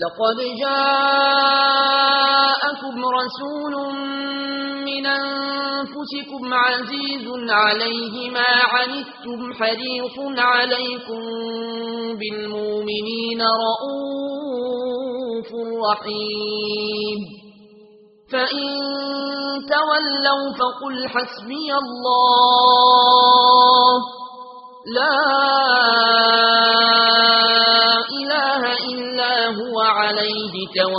لقد جاءكم رسول من أنفسكم عزيز عليه ما عنتم حريق عليكم بالمؤمنين رؤوف رحيم. فإن تولوا فقل حسبي الله. لا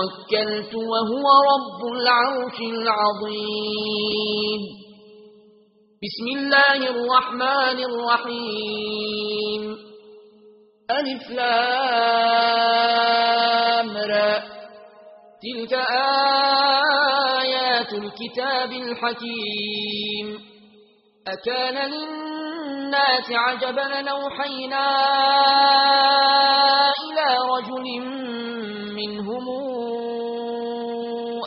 توكلت وهو رب العرش العظيم. بسم الله الرحمن الرحيم. ألف لامر تلك آيات الكتاب الحكيم. أكان للناس عجبا نوحينا إلى رجل منهم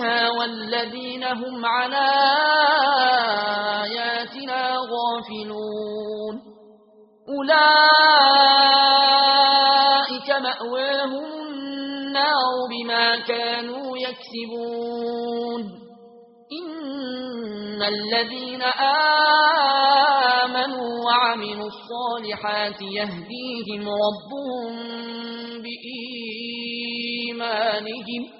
بها والذين هم على آياتنا غافلون. أولئك مأواهم النار بما كانوا يكسبون. إن الذين آمنوا وعملوا الصالحات يهديهم ربهم بإيمانهم.